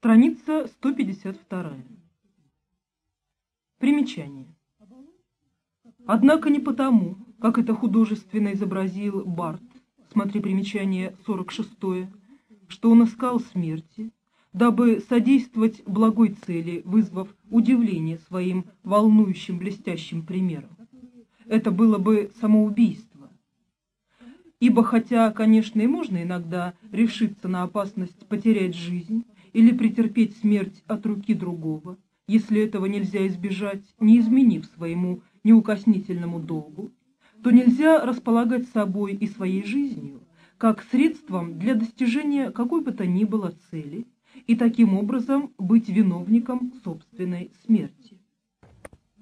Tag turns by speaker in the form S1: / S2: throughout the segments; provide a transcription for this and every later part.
S1: Страница 152. Примечание. Однако не потому, как это художественно изобразил Барт, смотри примечание 46, что он искал смерти, дабы содействовать благой цели, вызвав удивление своим волнующим блестящим примером. Это было бы самоубийство. Ибо хотя, конечно, и можно иногда решиться на опасность потерять жизнь или претерпеть смерть от руки другого, если этого нельзя избежать, не изменив своему неукоснительному долгу, то нельзя располагать собой и своей жизнью как средством для достижения какой бы то ни было цели и таким образом быть виновником собственной смерти.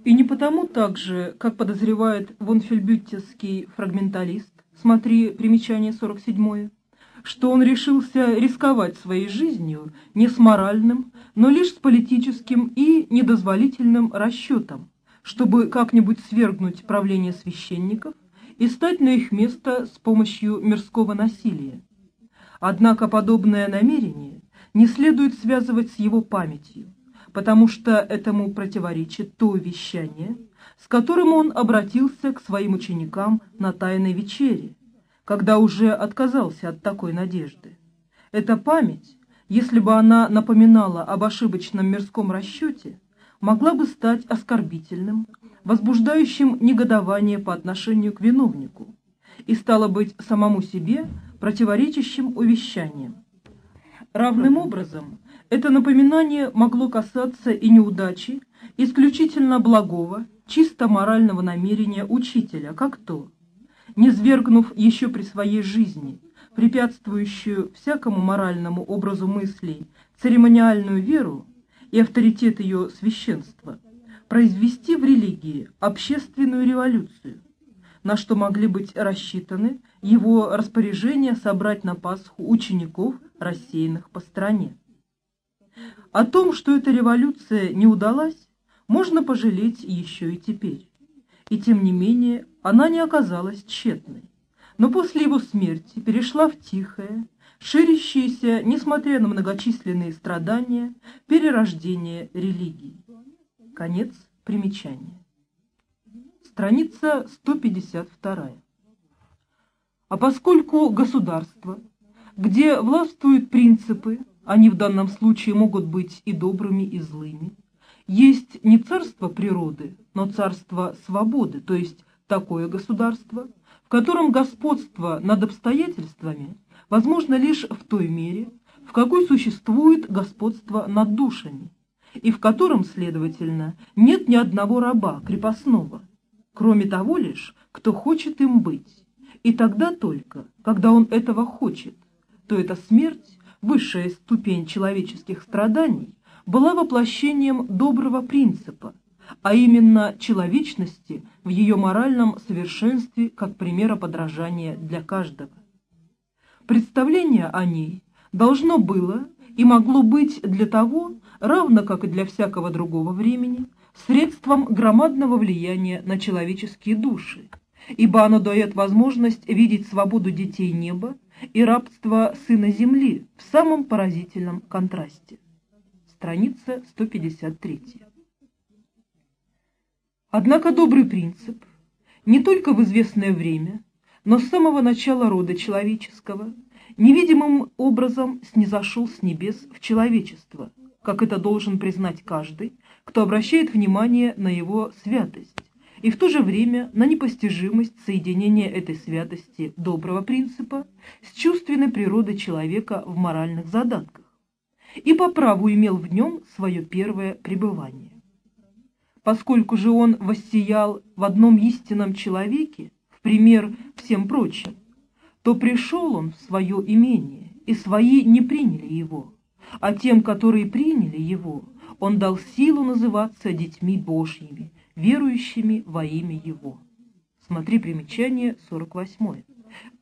S1: И не потому также, как подозревает вонфельбюттевский фрагменталист, смотри примечание 47 что он решился рисковать своей жизнью не с моральным, но лишь с политическим и недозволительным расчетом, чтобы как-нибудь свергнуть правление священников и стать на их место с помощью мирского насилия. Однако подобное намерение не следует связывать с его памятью, потому что этому противоречит то вещание, с которым он обратился к своим ученикам на Тайной вечере, когда уже отказался от такой надежды. Эта память, если бы она напоминала об ошибочном мирском расчете, могла бы стать оскорбительным, возбуждающим негодование по отношению к виновнику и стало быть самому себе противоречащим увещанием. Равным образом, это напоминание могло касаться и неудачи исключительно благого, чисто морального намерения учителя, как то, не свергнув еще при своей жизни, препятствующую всякому моральному образу мыслей, церемониальную веру и авторитет ее священства, произвести в религии общественную революцию, на что могли быть рассчитаны его распоряжения собрать на Пасху учеников, рассеянных по стране. О том, что эта революция не удалась, можно пожалеть еще и теперь. И тем не менее она не оказалась тщетной, но после его смерти перешла в тихое, ширящееся, несмотря на многочисленные страдания, перерождение религии. Конец примечания. Страница 152. А поскольку государство, где властвуют принципы, они в данном случае могут быть и добрыми, и злыми, есть не царство природы, но царство свободы, то есть такое государство, в котором господство над обстоятельствами возможно лишь в той мере, в какой существует господство над душами, и в котором, следовательно, нет ни одного раба крепостного, кроме того лишь, кто хочет им быть, и тогда только, когда он этого хочет, то эта смерть, высшая ступень человеческих страданий, была воплощением доброго принципа, а именно человечности в ее моральном совершенстве как примера подражания для каждого. Представление о ней должно было и могло быть для того, равно как и для всякого другого времени, средством громадного влияния на человеческие души, ибо оно дает возможность видеть свободу детей неба и рабство сына земли в самом поразительном контрасте. Страница 153. Однако добрый принцип не только в известное время, но с самого начала рода человеческого невидимым образом снизошел с небес в человечество, как это должен признать каждый, кто обращает внимание на его святость, и в то же время на непостижимость соединения этой святости доброго принципа с чувственной природой человека в моральных задатках, и по праву имел в нем свое первое пребывание. Поскольку же он воссиял в одном истинном человеке, в пример всем прочим, то пришел он в свое имение, и свои не приняли его, а тем, которые приняли его, он дал силу называться детьми Божьими, верующими во имя его. Смотри примечание 48.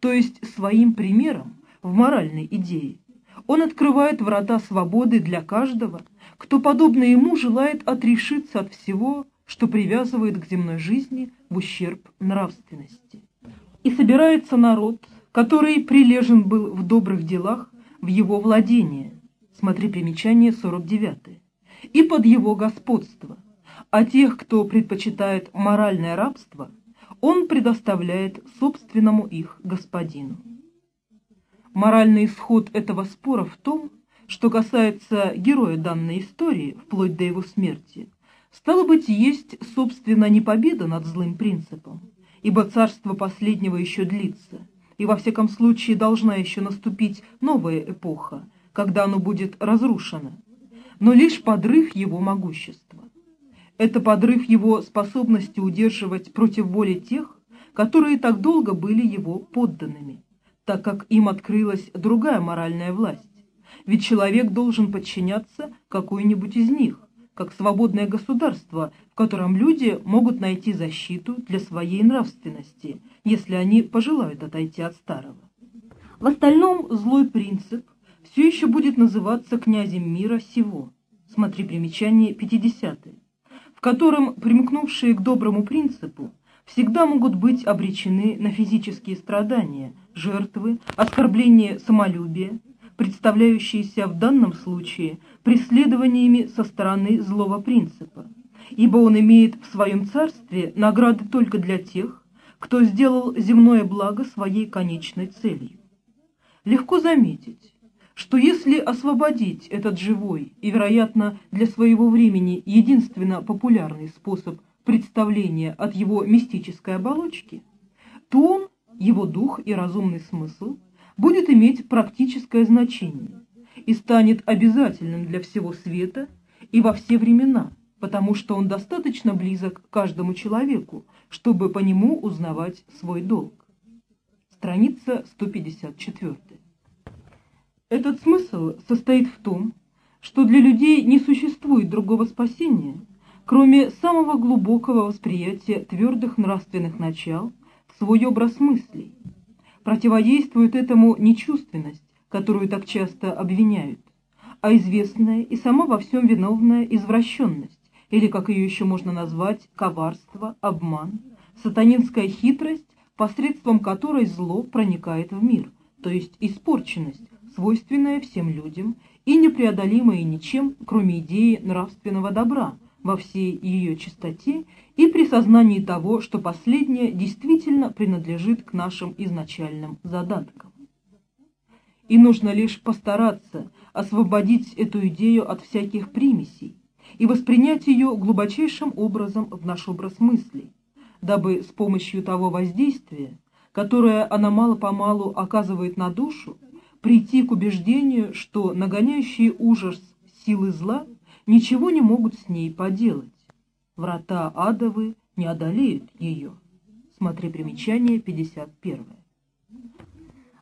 S1: То есть своим примером в моральной идее он открывает врата свободы для каждого, кто, подобно ему, желает отрешиться от всего, что привязывает к земной жизни в ущерб нравственности. И собирается народ, который прилежен был в добрых делах в его владение. смотри примечание 49, и под его господство, а тех, кто предпочитает моральное рабство, он предоставляет собственному их господину. Моральный исход этого спора в том, что касается героя данной истории, вплоть до его смерти, стало быть, есть, собственно, не победа над злым принципом, ибо царство последнего еще длится, и во всяком случае должна еще наступить новая эпоха, когда оно будет разрушено, но лишь подрыв его могущества. Это подрыв его способности удерживать против воли тех, которые так долго были его подданными, так как им открылась другая моральная власть. Ведь человек должен подчиняться какой-нибудь из них, как свободное государство, в котором люди могут найти защиту для своей нравственности, если они пожелают отойти от старого. В остальном злой принцип все еще будет называться князем мира сего, смотри примечание 50 в котором примкнувшие к доброму принципу всегда могут быть обречены на физические страдания, жертвы, оскорбление самолюбия, представляющиеся в данном случае преследованиями со стороны злого принципа, ибо он имеет в своем царстве награды только для тех, кто сделал земное благо своей конечной целью. Легко заметить, что если освободить этот живой и, вероятно, для своего времени единственно популярный способ представления от его мистической оболочки, то он, его дух и разумный смысл – будет иметь практическое значение и станет обязательным для всего света и во все времена, потому что он достаточно близок к каждому человеку, чтобы по нему узнавать свой долг. Страница 154. Этот смысл состоит в том, что для людей не существует другого спасения, кроме самого глубокого восприятия твердых нравственных начал в свой образ мыслей, Противодействует этому не чувственность, которую так часто обвиняют, а известная и сама во всем виновная извращенность, или, как ее еще можно назвать, коварство, обман, сатанинская хитрость, посредством которой зло проникает в мир, то есть испорченность, свойственная всем людям и непреодолимая ничем, кроме идеи нравственного добра, во всей ее чистоте и при сознании того, что последнее действительно принадлежит к нашим изначальным задаткам. И нужно лишь постараться освободить эту идею от всяких примесей и воспринять ее глубочайшим образом в наш образ мыслей, дабы с помощью того воздействия, которое она мало-помалу оказывает на душу, прийти к убеждению, что нагоняющие ужас силы зла ничего не могут с ней поделать. Врата адовы не одолеют ее. Смотри примечание 51.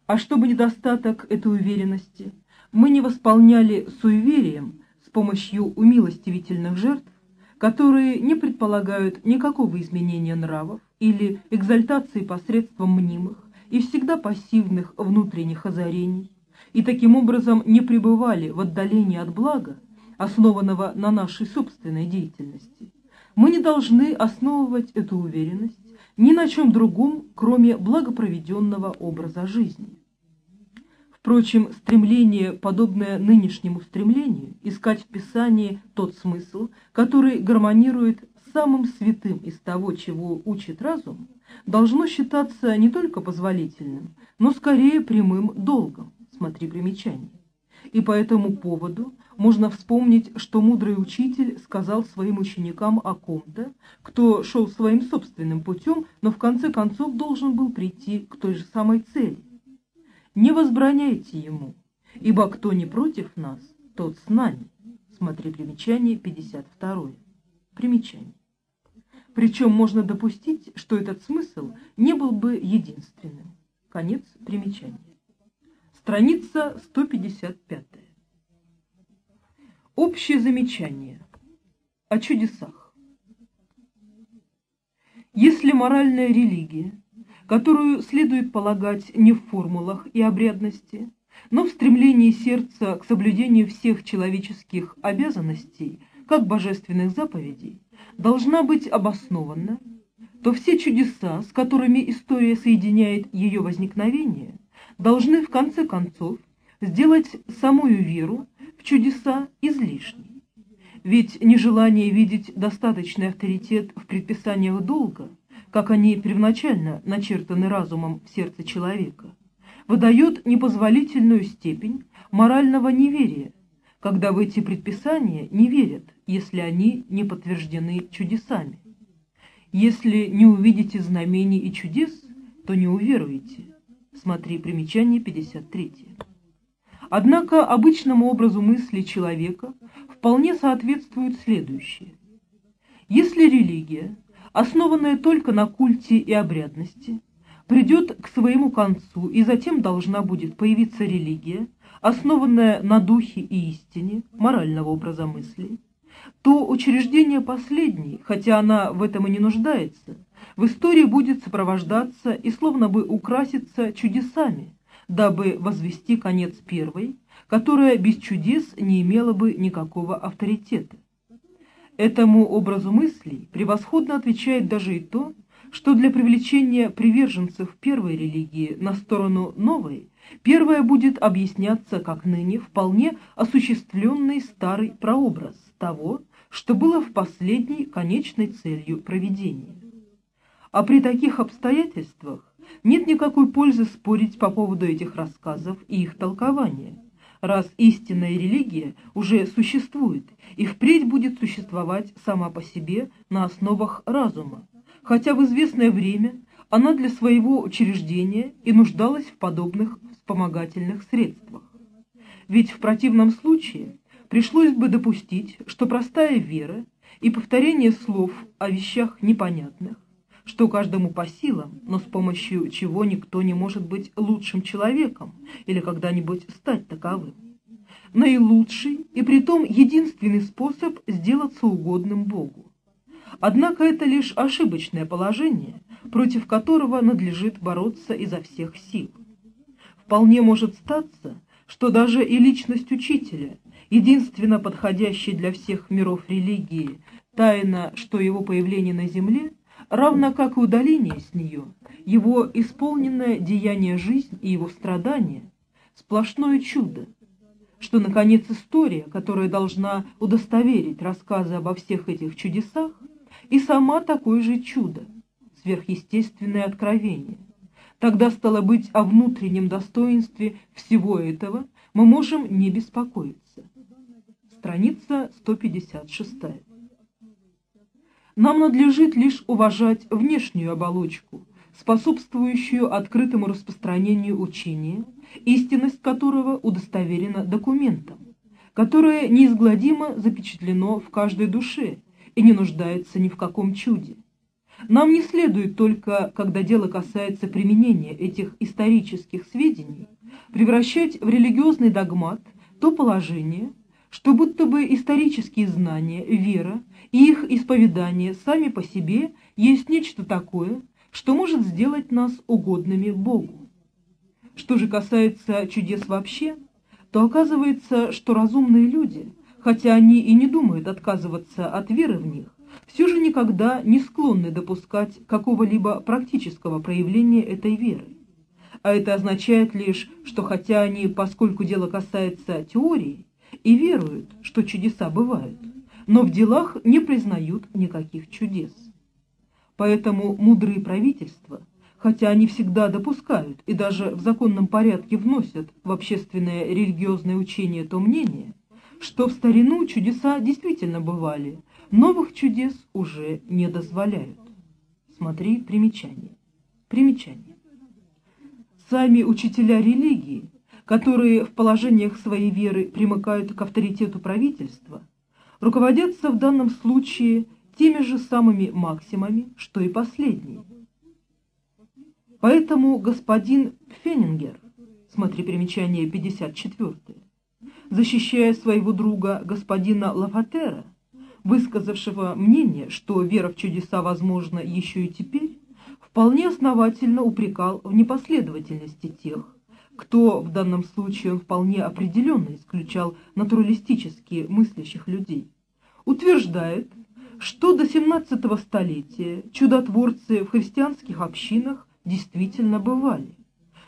S1: А чтобы недостаток этой уверенности мы не восполняли суеверием с помощью умилостивительных жертв, которые не предполагают никакого изменения нравов или экзальтации посредством мнимых и всегда пассивных внутренних озарений, и таким образом не пребывали в отдалении от блага, основанного на нашей собственной деятельности, мы не должны основывать эту уверенность ни на чем другом, кроме благопроведенного образа жизни. Впрочем, стремление, подобное нынешнему стремлению, искать в Писании тот смысл, который гармонирует с самым святым из того, чего учит разум, должно считаться не только позволительным, но скорее прямым долгом, смотри примечание. И по этому поводу можно вспомнить, что мудрый учитель сказал своим ученикам о ком-то, кто шел своим собственным путем, но в конце концов должен был прийти к той же самой цели. Не возбраняйте ему, ибо кто не против нас, тот с нами. Смотри примечание 52. Примечание. Причем можно допустить, что этот смысл не был бы единственным. Конец примечания. Страница 155. Общее замечание о чудесах. Если моральная религия, которую следует полагать не в формулах и обрядности, но в стремлении сердца к соблюдению всех человеческих обязанностей, как божественных заповедей, должна быть обоснована, то все чудеса, с которыми история соединяет ее возникновение, должны в конце концов сделать самую веру в чудеса излишней. Ведь нежелание видеть достаточный авторитет в предписаниях долга, как они первоначально начертаны разумом в сердце человека, выдает непозволительную степень морального неверия, когда в эти предписания не верят, если они не подтверждены чудесами. Если не увидите знамений и чудес, то не уверуете. Смотри примечание 53. Однако обычному образу мысли человека вполне соответствует следующее. Если религия, основанная только на культе и обрядности, придет к своему концу и затем должна будет появиться религия, основанная на духе и истине морального образа мысли, то учреждение последней, хотя она в этом и не нуждается, в истории будет сопровождаться и словно бы украситься чудесами, дабы возвести конец первой, которая без чудес не имела бы никакого авторитета. Этому образу мыслей превосходно отвечает даже и то, что для привлечения приверженцев первой религии на сторону новой, первая будет объясняться как ныне вполне осуществленный старый прообраз того, что было в последней конечной целью проведения. А при таких обстоятельствах нет никакой пользы спорить по поводу этих рассказов и их толкования, раз истинная религия уже существует и впредь будет существовать сама по себе на основах разума, хотя в известное время она для своего учреждения и нуждалась в подобных вспомогательных средствах. Ведь в противном случае пришлось бы допустить, что простая вера и повторение слов о вещах непонятных что каждому по силам, но с помощью чего никто не может быть лучшим человеком или когда-нибудь стать таковым. Наилучший и притом единственный способ сделаться угодным Богу. Однако это лишь ошибочное положение, против которого надлежит бороться изо всех сил. Вполне может статься, что даже и личность учителя, единственно подходящей для всех миров религии, тайна, что его появление на земле – равно как и удаление с нее, его исполненное деяние жизнь и его страдания – сплошное чудо, что, наконец, история, которая должна удостоверить рассказы обо всех этих чудесах, и сама такое же чудо, сверхъестественное откровение. Тогда, стало быть, о внутреннем достоинстве всего этого мы можем не беспокоиться. Страница 156. Нам надлежит лишь уважать внешнюю оболочку, способствующую открытому распространению учения, истинность которого удостоверена документом, которое неизгладимо запечатлено в каждой душе и не нуждается ни в каком чуде. Нам не следует только, когда дело касается применения этих исторических сведений, превращать в религиозный догмат то положение, что будто бы исторические знания, вера их исповедание сами по себе есть нечто такое, что может сделать нас угодными Богу. Что же касается чудес вообще, то оказывается, что разумные люди, хотя они и не думают отказываться от веры в них, все же никогда не склонны допускать какого-либо практического проявления этой веры. А это означает лишь, что хотя они, поскольку дело касается теории, и веруют, что чудеса бывают, но в делах не признают никаких чудес. Поэтому мудрые правительства, хотя они всегда допускают и даже в законном порядке вносят в общественное религиозное учение то мнение, что в старину чудеса действительно бывали, новых чудес уже не дозволяют. Смотри примечание. Примечание. Сами учителя религии которые в положениях своей веры примыкают к авторитету правительства, руководятся в данном случае теми же самыми максимами, что и последние. Поэтому господин Феннингер, смотри примечание 54, защищая своего друга господина Лафатера, высказавшего мнение, что вера в чудеса возможна еще и теперь, вполне основательно упрекал в непоследовательности тех, кто в данном случае он вполне определенно исключал натуралистически мыслящих людей, утверждает, что до 17 столетия чудотворцы в христианских общинах действительно бывали,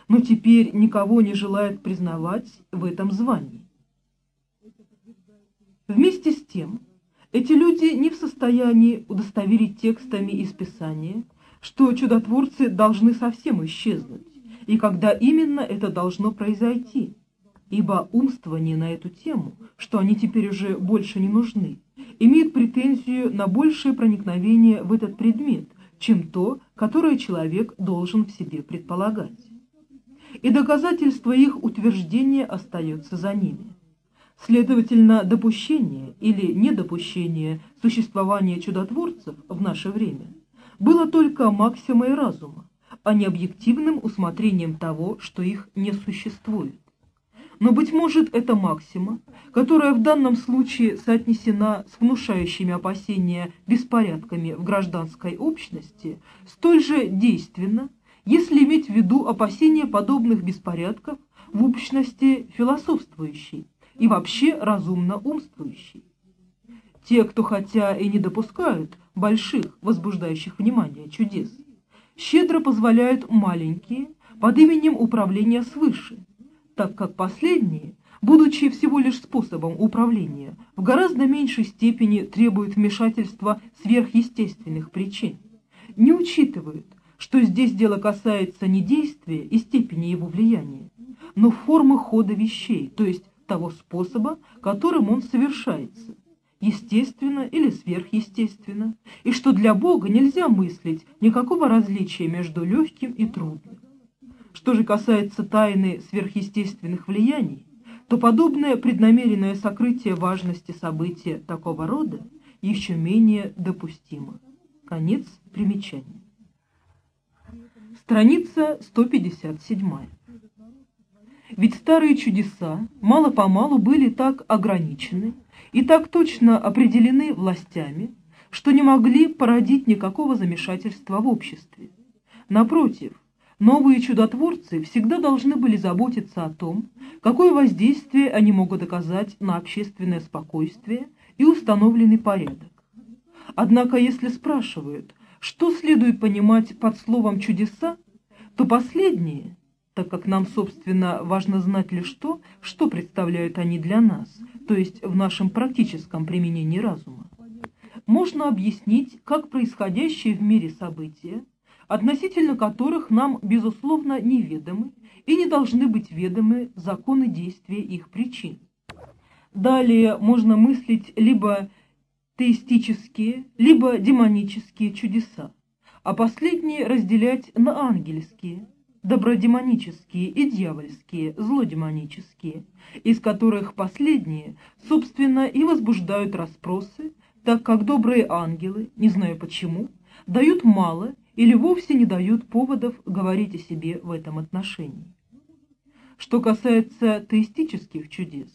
S1: но теперь никого не желает признавать в этом звании. Вместе с тем, эти люди не в состоянии удостоверить текстами из Писания, что чудотворцы должны совсем исчезнуть, и когда именно это должно произойти, ибо умствование на эту тему, что они теперь уже больше не нужны, имеет претензию на большее проникновение в этот предмет, чем то, которое человек должен в себе предполагать. И доказательство их утверждения остается за ними. Следовательно, допущение или недопущение существования чудотворцев в наше время было только максимой разума, а не объективным усмотрением того, что их не существует. Но, быть может, эта максима, которая в данном случае соотнесена с внушающими опасения беспорядками в гражданской общности, столь же действенна, если иметь в виду опасения подобных беспорядков в общности философствующей и вообще разумно умствующей. Те, кто хотя и не допускают больших, возбуждающих внимание чудес, щедро позволяют маленькие под именем управления свыше, так как последние, будучи всего лишь способом управления, в гораздо меньшей степени требуют вмешательства сверхъестественных причин, не учитывают, что здесь дело касается не действия и степени его влияния, но формы хода вещей, то есть того способа, которым он совершается, естественно или сверхъестественно, и что для Бога нельзя мыслить никакого различия между легким и трудным. Что же касается тайны сверхъестественных влияний, то подобное преднамеренное сокрытие важности события такого рода еще менее допустимо. Конец примечания. Страница 157. Ведь старые чудеса мало-помалу были так ограничены и так точно определены властями, что не могли породить никакого замешательства в обществе. Напротив, Новые чудотворцы всегда должны были заботиться о том, какое воздействие они могут оказать на общественное спокойствие и установленный порядок. Однако, если спрашивают, что следует понимать под словом «чудеса», то последние, так как нам, собственно, важно знать лишь то, что представляют они для нас, то есть в нашем практическом применении разума, можно объяснить как происходящие в мире события, относительно которых нам, безусловно, неведомы и не должны быть ведомы законы действия их причин. Далее можно мыслить либо теистические, либо демонические чудеса, а последние разделять на ангельские, добродемонические и дьявольские, злодемонические, из которых последние, собственно, и возбуждают расспросы, так как добрые ангелы, не знаю почему, дают мало или вовсе не дают поводов говорить о себе в этом отношении. Что касается теистических чудес,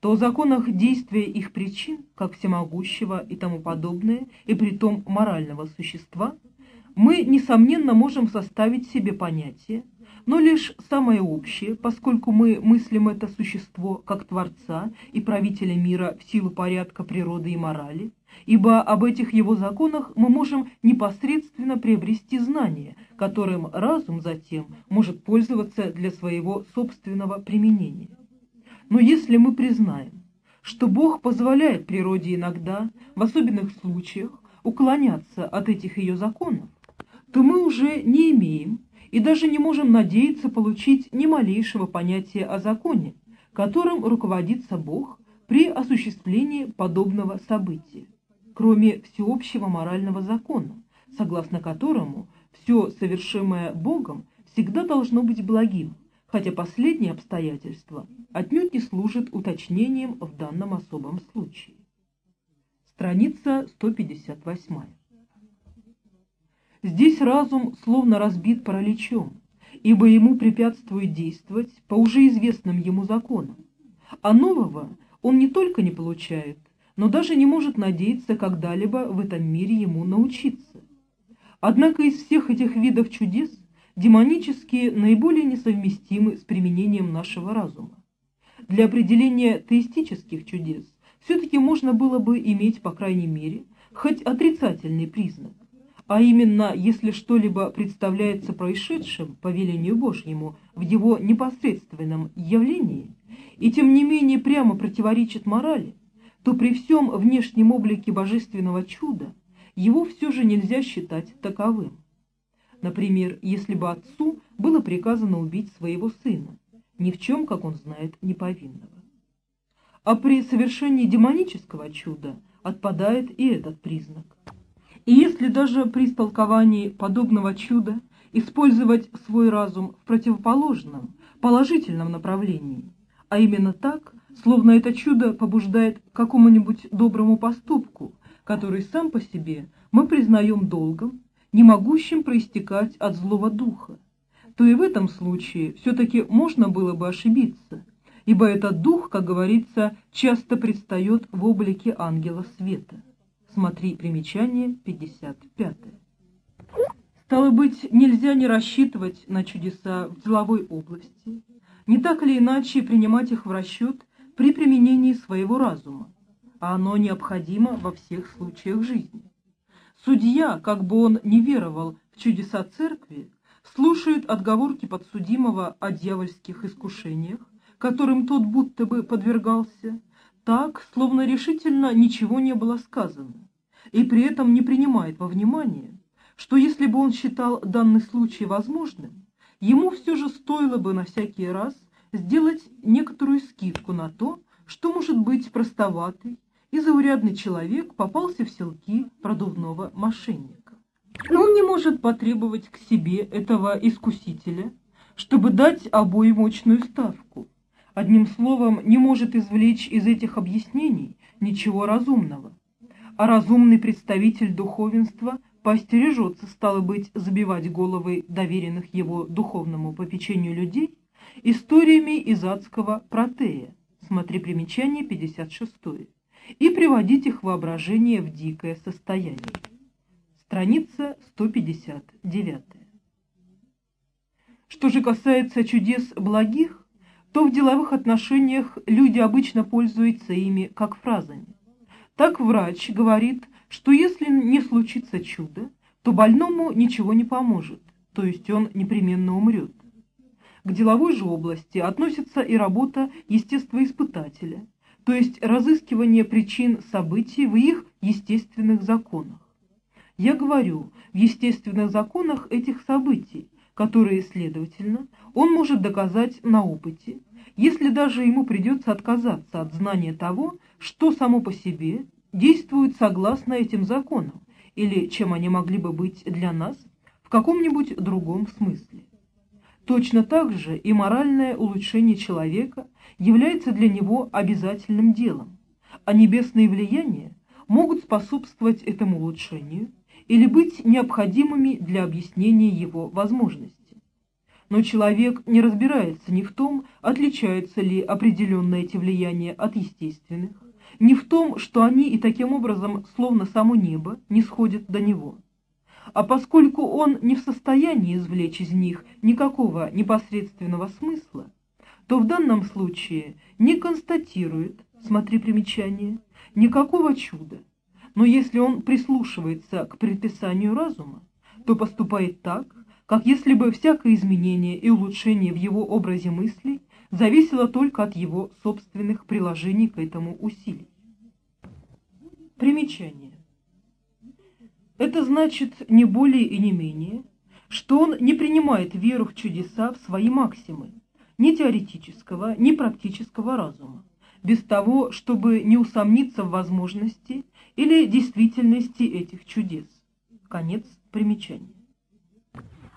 S1: то о законах действия их причин, как всемогущего и тому подобное, и притом морального существа, мы, несомненно, можем составить себе понятие, но лишь самое общее, поскольку мы мыслим это существо как Творца и правителя мира в силу порядка природы и морали, ибо об этих его законах мы можем непосредственно приобрести знания, которым разум затем может пользоваться для своего собственного применения. Но если мы признаем, что Бог позволяет природе иногда, в особенных случаях, уклоняться от этих ее законов, то мы уже не имеем и даже не можем надеяться получить ни малейшего понятия о законе, которым руководится Бог при осуществлении подобного события кроме всеобщего морального закона, согласно которому все совершимое Богом всегда должно быть благим, хотя последнее обстоятельство отнюдь не служит уточнением в данном особом случае. Страница 158. Здесь разум словно разбит параличом, ибо ему препятствует действовать по уже известным ему законам, а нового он не только не получает, но даже не может надеяться когда-либо в этом мире ему научиться. Однако из всех этих видов чудес демонические наиболее несовместимы с применением нашего разума. Для определения теистических чудес все-таки можно было бы иметь, по крайней мере, хоть отрицательный признак, а именно, если что-либо представляется происшедшим по велению Божьему в его непосредственном явлении, и тем не менее прямо противоречит морали, то при всем внешнем облике божественного чуда его все же нельзя считать таковым. Например, если бы отцу было приказано убить своего сына, ни в чем, как он знает, не повинного. А при совершении демонического чуда отпадает и этот признак. И если даже при истолковании подобного чуда использовать свой разум в противоположном, положительном направлении, а именно так, словно это чудо побуждает к какому-нибудь доброму поступку, который сам по себе мы признаем долгом, не могущим проистекать от злого духа, то и в этом случае все-таки можно было бы ошибиться, ибо этот дух, как говорится, часто предстает в облике ангела света. Смотри примечание 55. Стало быть, нельзя не рассчитывать на чудеса в деловой области, не так или иначе принимать их в расчет при применении своего разума, а оно необходимо во всех случаях жизни. Судья, как бы он не веровал в чудеса церкви, слушает отговорки подсудимого о дьявольских искушениях, которым тот будто бы подвергался, так, словно решительно ничего не было сказано, и при этом не принимает во внимание, что если бы он считал данный случай возможным, ему все же стоило бы на всякий раз сделать некоторую скидку на то, что, может быть, простоватый и заурядный человек попался в селки продувного мошенника. Но он не может потребовать к себе этого искусителя, чтобы дать обоим мощную ставку. Одним словом, не может извлечь из этих объяснений ничего разумного. А разумный представитель духовенства поостережется, стало быть, забивать головы доверенных его духовному попечению людей историями из адского протея, смотри примечание 56 и приводить их воображение в дикое состояние. Страница 159. Что же касается чудес благих, то в деловых отношениях люди обычно пользуются ими как фразами. Так врач говорит, что если не случится чудо, то больному ничего не поможет, то есть он непременно умрет. К деловой же области относится и работа естествоиспытателя, то есть разыскивание причин событий в их естественных законах. Я говорю, в естественных законах этих событий, которые, следовательно, он может доказать на опыте, если даже ему придется отказаться от знания того, что само по себе действует согласно этим законам, или чем они могли бы быть для нас в каком-нибудь другом смысле. Точно так же и моральное улучшение человека является для него обязательным делом, а небесные влияния могут способствовать этому улучшению или быть необходимыми для объяснения его возможностей. Но человек не разбирается ни в том, отличаются ли определенные эти влияния от естественных, ни в том, что они и таким образом, словно само небо, не сходят до него. А поскольку он не в состоянии извлечь из них никакого непосредственного смысла, то в данном случае не констатирует, смотри примечание, никакого чуда. Но если он прислушивается к предписанию разума, то поступает так, как если бы всякое изменение и улучшение в его образе мыслей зависело только от его собственных приложений к этому усилий. Примечание. Это значит не более и не менее, что он не принимает веру в чудеса в свои максимы, ни теоретического, ни практического разума, без того, чтобы не усомниться в возможности или действительности этих чудес. Конец примечания.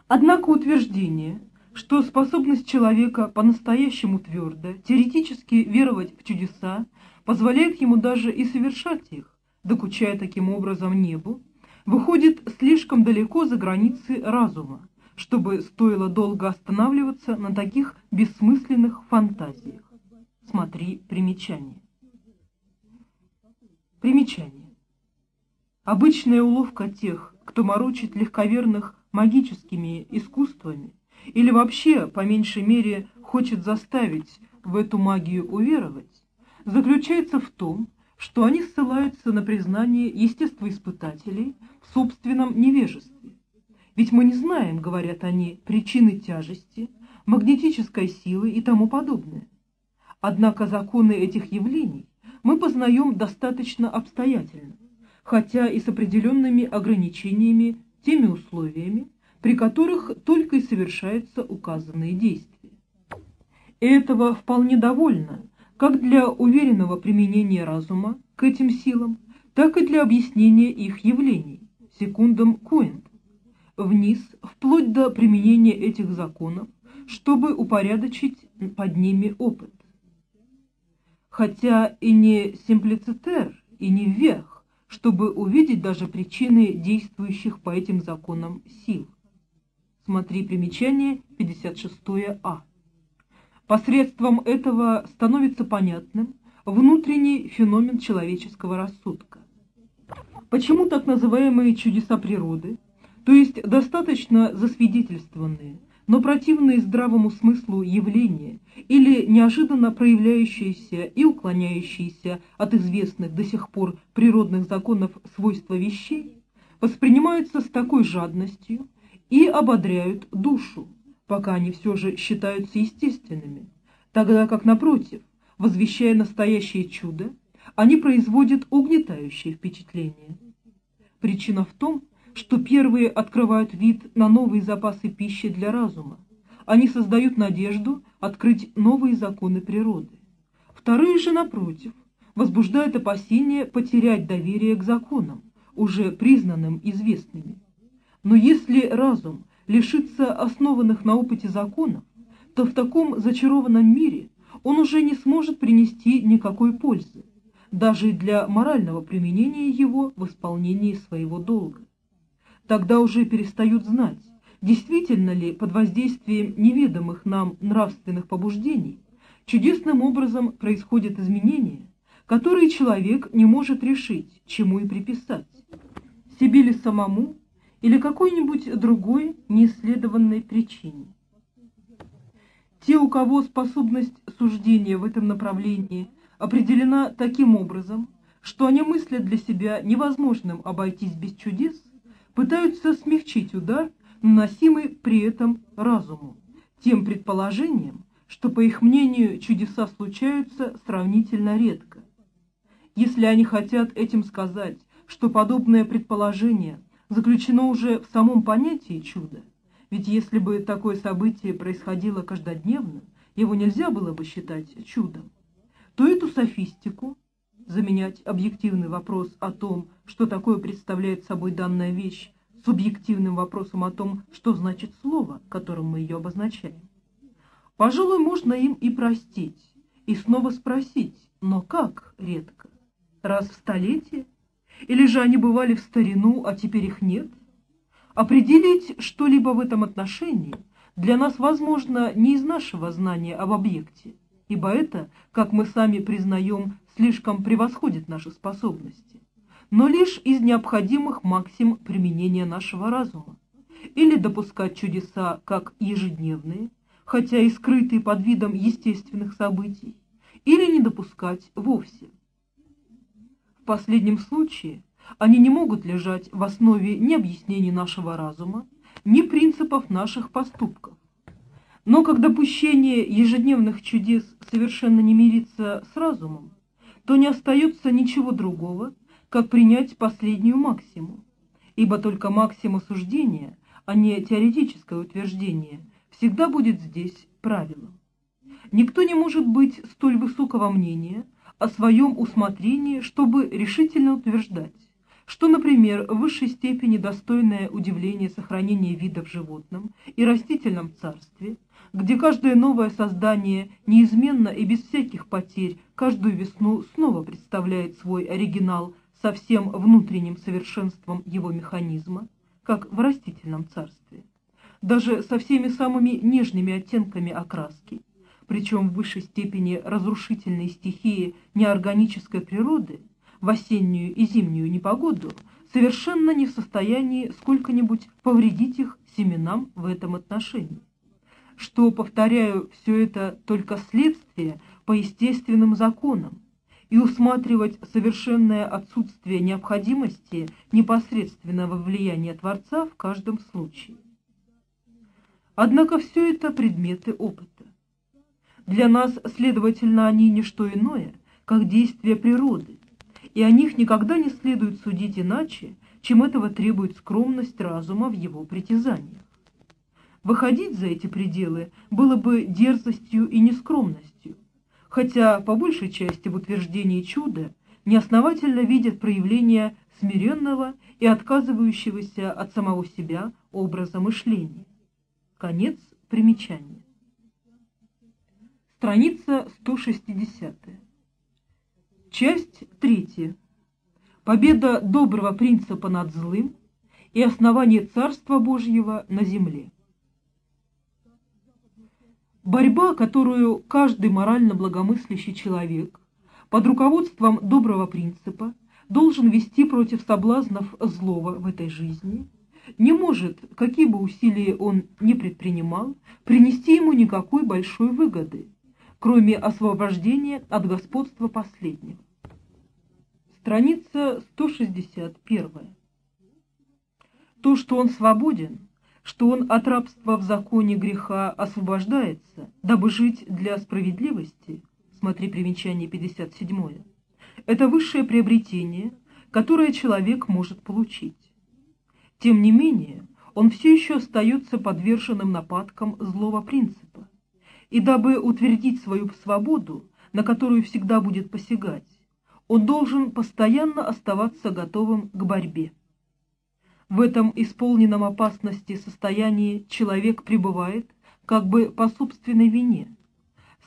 S1: Однако утверждение, что способность человека по-настоящему твердо, теоретически веровать в чудеса, позволяет ему даже и совершать их, докучая таким образом небу, выходит слишком далеко за границы разума, чтобы стоило долго останавливаться на таких бессмысленных фантазиях. Смотри примечание. Примечание. Обычная уловка тех, кто морочит легковерных магическими искусствами или вообще, по меньшей мере, хочет заставить в эту магию уверовать, заключается в том, что они ссылаются на признание естествоиспытателей в собственном невежестве. Ведь мы не знаем, говорят они, причины тяжести, магнетической силы и тому подобное. Однако законы этих явлений мы познаем достаточно обстоятельно, хотя и с определенными ограничениями, теми условиями, при которых только и совершаются указанные действия. Этого вполне довольно, как для уверенного применения разума к этим силам, так и для объяснения их явлений, секундом Коэнд, вниз, вплоть до применения этих законов, чтобы упорядочить под ними опыт. Хотя и не симплицитер, и не вверх, чтобы увидеть даже причины действующих по этим законам сил. Смотри примечание 56а. Посредством этого становится понятным внутренний феномен человеческого рассудка. Почему так называемые чудеса природы, то есть достаточно засвидетельствованные, но противные здравому смыслу явления или неожиданно проявляющиеся и уклоняющиеся от известных до сих пор природных законов свойства вещей, воспринимаются с такой жадностью и ободряют душу, пока они все же считаются естественными, тогда как, напротив, возвещая настоящее чудо, они производят угнетающее впечатление. Причина в том, что первые открывают вид на новые запасы пищи для разума. Они создают надежду открыть новые законы природы. Вторые же, напротив, возбуждают опасение потерять доверие к законам, уже признанным известными. Но если разум лишится основанных на опыте законов, то в таком зачарованном мире он уже не сможет принести никакой пользы, даже для морального применения его в исполнении своего долга тогда уже перестают знать, действительно ли под воздействием неведомых нам нравственных побуждений чудесным образом происходят изменения, которые человек не может решить, чему и приписать, себе ли самому или какой-нибудь другой неисследованной причине. Те, у кого способность суждения в этом направлении определена таким образом, что они мыслят для себя невозможным обойтись без чудес, пытаются смягчить удар, наносимый при этом разуму, тем предположением, что, по их мнению, чудеса случаются сравнительно редко. Если они хотят этим сказать, что подобное предположение заключено уже в самом понятии чуда, ведь если бы такое событие происходило каждодневно, его нельзя было бы считать чудом, то эту софистику заменять объективный вопрос о том, что такое представляет собой данная вещь, субъективным вопросом о том, что значит слово, которым мы ее обозначаем. Пожалуй, можно им и простить, и снова спросить, но как редко? Раз в столетие? Или же они бывали в старину, а теперь их нет? Определить что-либо в этом отношении для нас возможно не из нашего знания об объекте, ибо это, как мы сами признаем, слишком превосходит наши способности, но лишь из необходимых максим применения нашего разума, или допускать чудеса как ежедневные, хотя и скрытые под видом естественных событий, или не допускать вовсе. В последнем случае они не могут лежать в основе ни объяснений нашего разума, ни принципов наших поступков. Но как допущение ежедневных чудес совершенно не мирится с разумом, то не остается ничего другого, как принять последнюю максиму, ибо только максима суждения, а не теоретическое утверждение, всегда будет здесь правилом. Никто не может быть столь высокого мнения о своем усмотрении, чтобы решительно утверждать, что, например, в высшей степени достойное удивление сохранение вида в животном и растительном царстве где каждое новое создание неизменно и без всяких потерь каждую весну снова представляет свой оригинал со всем внутренним совершенством его механизма, как в растительном царстве, даже со всеми самыми нежными оттенками окраски, причем в высшей степени разрушительные стихии неорганической природы в осеннюю и зимнюю непогоду совершенно не в состоянии сколько-нибудь повредить их семенам в этом отношении что, повторяю, все это только следствие по естественным законам, и усматривать совершенное отсутствие необходимости непосредственного влияния Творца в каждом случае. Однако все это предметы опыта. Для нас, следовательно, они не что иное, как действия природы, и о них никогда не следует судить иначе, чем этого требует скромность разума в его притязаниях. Выходить за эти пределы было бы дерзостью и нескромностью, хотя по большей части в утверждении чуда неосновательно видят проявление смиренного и отказывающегося от самого себя образа мышления. Конец примечания. Страница 160. Часть третья. Победа доброго принципа над злым и основание Царства Божьего на земле. Борьба, которую каждый морально благомыслящий человек под руководством доброго принципа должен вести против соблазнов злого в этой жизни, не может, какие бы усилия он ни предпринимал, принести ему никакой большой выгоды, кроме освобождения от господства последнего. Страница 161. То, что он свободен, что он от рабства в законе греха освобождается, дабы жить для справедливости, смотри примечание 57, это высшее приобретение, которое человек может получить. Тем не менее, он все еще остается подверженным нападкам злого принципа, и дабы утвердить свою свободу, на которую всегда будет посягать, он должен постоянно оставаться готовым к борьбе. В этом исполненном опасности состоянии человек пребывает как бы по собственной вине.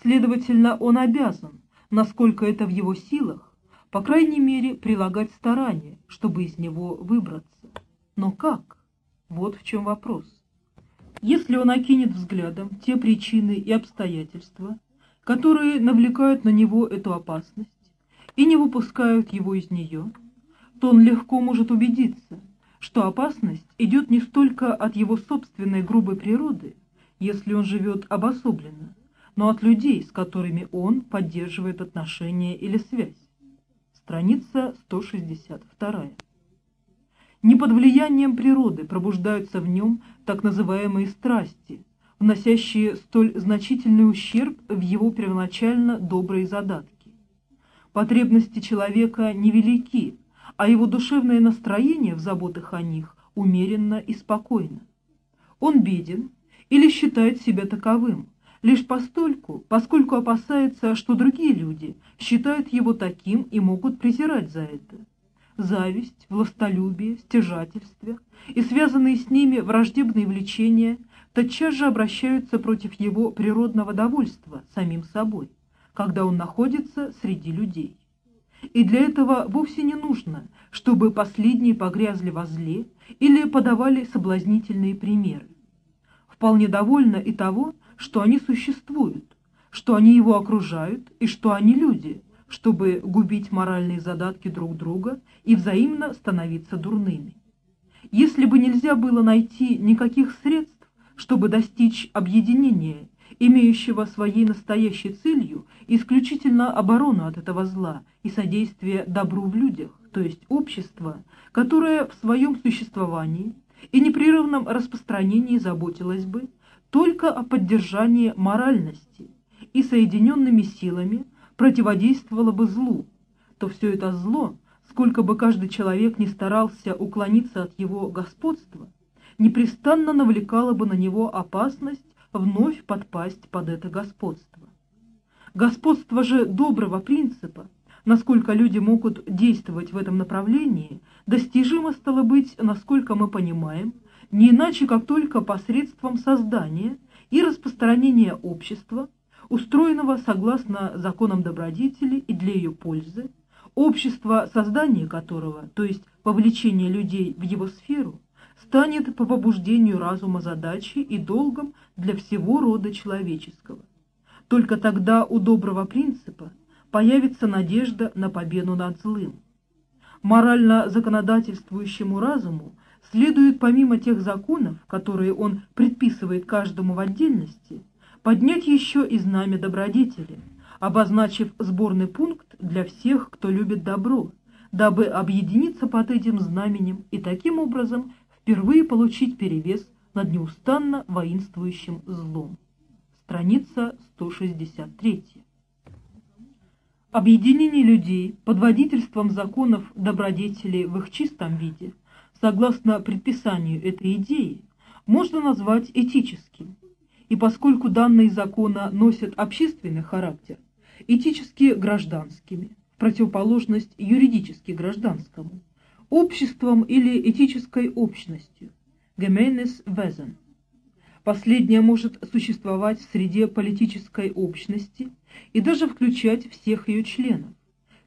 S1: Следовательно, он обязан, насколько это в его силах, по крайней мере, прилагать старания, чтобы из него выбраться. Но как? Вот в чем вопрос. Если он окинет взглядом те причины и обстоятельства, которые навлекают на него эту опасность и не выпускают его из нее, то он легко может убедиться, что опасность идет не столько от его собственной грубой природы, если он живет обособленно, но от людей, с которыми он поддерживает отношения или связь. Страница 162. Не под влиянием природы пробуждаются в нем так называемые страсти, вносящие столь значительный ущерб в его первоначально добрые задатки. Потребности человека невелики, а его душевное настроение в заботах о них умеренно и спокойно. Он беден или считает себя таковым, лишь постольку, поскольку опасается, что другие люди считают его таким и могут презирать за это. Зависть, властолюбие, стяжательство и связанные с ними враждебные влечения тотчас же обращаются против его природного довольства самим собой, когда он находится среди людей. И для этого вовсе не нужно, чтобы последние погрязли во зле или подавали соблазнительные примеры. Вполне довольно и того, что они существуют, что они его окружают и что они люди, чтобы губить моральные задатки друг друга и взаимно становиться дурными. Если бы нельзя было найти никаких средств, чтобы достичь объединения имеющего своей настоящей целью исключительно оборону от этого зла и содействие добру в людях, то есть общество, которое в своем существовании и непрерывном распространении заботилось бы только о поддержании моральности и соединенными силами противодействовало бы злу, то все это зло, сколько бы каждый человек не старался уклониться от его господства, непрестанно навлекало бы на него опасность вновь подпасть под это господство. Господство же доброго принципа, насколько люди могут действовать в этом направлении, достижимо стало быть, насколько мы понимаем, не иначе как только посредством создания и распространения общества, устроенного согласно законам добродетели и для ее пользы, общество, создание которого, то есть повлечение людей в его сферу, станет по побуждению разума задачей и долгом для всего рода человеческого. Только тогда у доброго принципа появится надежда на победу над злым. Морально законодательствующему разуму следует помимо тех законов, которые он предписывает каждому в отдельности, поднять еще и знамя добродетели, обозначив сборный пункт для всех, кто любит добро, дабы объединиться под этим знаменем и таким образом впервые получить перевес над неустанно воинствующим злом. Страница 163. Объединение людей под водительством законов добродетели в их чистом виде, согласно предписанию этой идеи, можно назвать этическим. И поскольку данные закона носят общественный характер, этически гражданскими, в противоположность юридически гражданскому, обществом или этической общностью, gemeines Wesen. Последнее может существовать в среде политической общности и даже включать всех ее членов,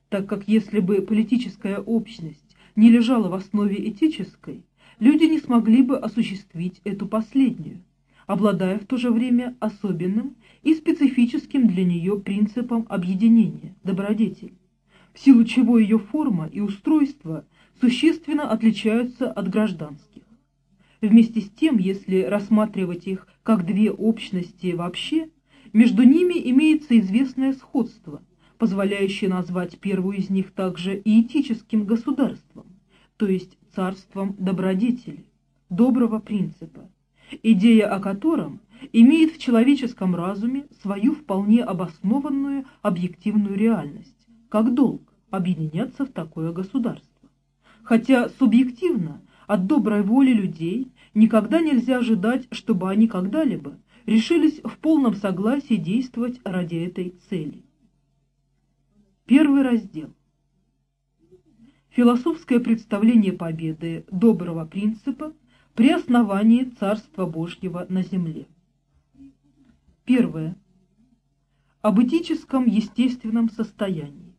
S1: так как если бы политическая общность не лежала в основе этической, люди не смогли бы осуществить эту последнюю, обладая в то же время особенным и специфическим для нее принципом объединения, добродетель, в силу чего ее форма и устройство существенно отличаются от гражданских. Вместе с тем, если рассматривать их как две общности вообще, между ними имеется известное сходство, позволяющее назвать первую из них также и этическим государством, то есть царством добродетели, доброго принципа, идея о котором имеет в человеческом разуме свою вполне обоснованную объективную реальность, как долг объединяться в такое государство. Хотя субъективно от доброй воли людей никогда нельзя ожидать, чтобы они когда-либо решились в полном согласии действовать ради этой цели. Первый раздел. Философское представление победы доброго принципа при основании Царства Божьего на земле. Первое. Об этическом естественном состоянии.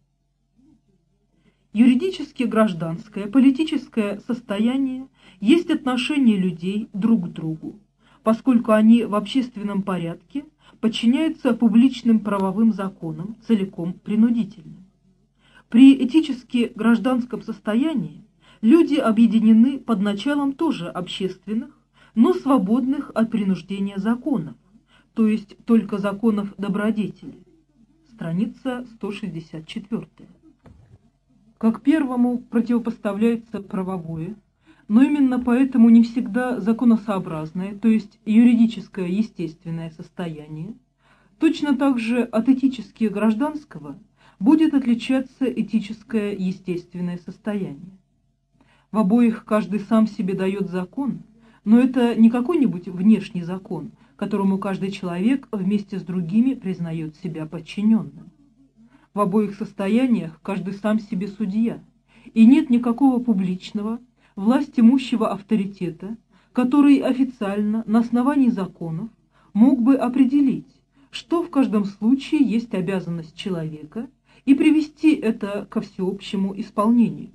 S1: Юридически гражданское, политическое состояние есть отношение людей друг к другу, поскольку они в общественном порядке подчиняются публичным правовым законам целиком принудительно. При этически гражданском состоянии люди объединены под началом тоже общественных, но свободных от принуждения законов, то есть только законов добродетели. Страница 164. Как первому противопоставляется правовое, но именно поэтому не всегда законосообразное, то есть юридическое естественное состояние, точно так же от этически гражданского будет отличаться этическое естественное состояние. В обоих каждый сам себе дает закон, но это не какой-нибудь внешний закон, которому каждый человек вместе с другими признает себя подчиненным. В обоих состояниях каждый сам себе судья, и нет никакого публичного, власть имущего авторитета, который официально на основании законов мог бы определить, что в каждом случае есть обязанность человека и привести это ко всеобщему исполнению.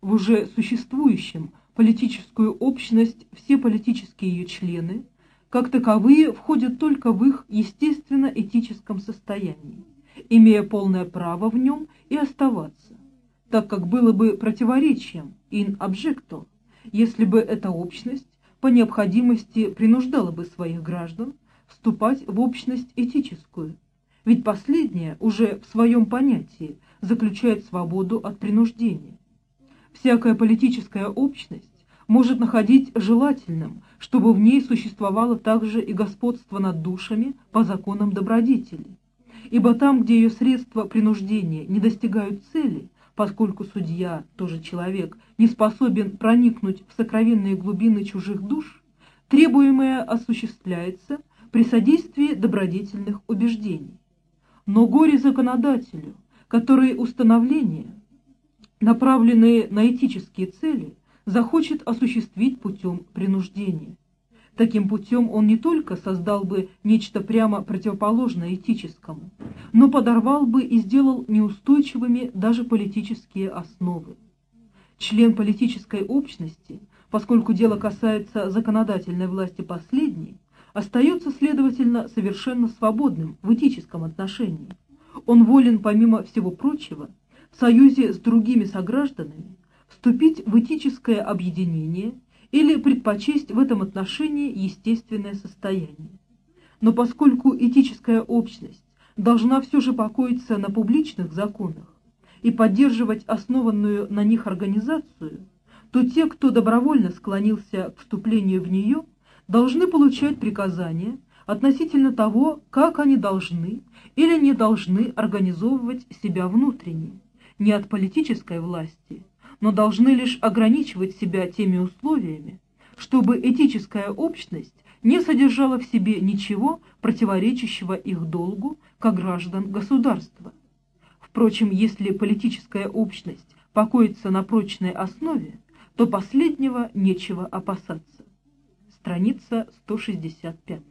S1: В уже существующем политическую общность все политические ее члены, как таковые, входят только в их естественно-этическом состоянии, имея полное право в нем и оставаться, так как было бы противоречием in objecto, если бы эта общность по необходимости принуждала бы своих граждан вступать в общность этическую, ведь последняя уже в своем понятии заключает свободу от принуждения. Всякая политическая общность может находить желательным, чтобы в ней существовало также и господство над душами по законам добродетели. Ибо там, где ее средства принуждения не достигают цели, поскольку судья, тоже человек, не способен проникнуть в сокровенные глубины чужих душ, требуемое осуществляется при содействии добродетельных убеждений. Но горе законодателю, который установление – направленные на этические цели, захочет осуществить путем принуждения. Таким путем он не только создал бы нечто прямо противоположное этическому, но подорвал бы и сделал неустойчивыми даже политические основы. Член политической общности, поскольку дело касается законодательной власти последней, остается, следовательно, совершенно свободным в этическом отношении. Он волен, помимо всего прочего, в союзе с другими согражданами вступить в этическое объединение или предпочесть в этом отношении естественное состояние. Но поскольку этическая общность должна все же покоиться на публичных законах и поддерживать основанную на них организацию, то те, кто добровольно склонился к вступлению в нее, должны получать приказания относительно того, как они должны или не должны организовывать себя внутренне, не от политической власти, но должны лишь ограничивать себя теми условиями, чтобы этическая общность не содержала в себе ничего, противоречащего их долгу как граждан государства. Впрочем, если политическая общность покоится на прочной основе, то последнего нечего опасаться. Страница 165.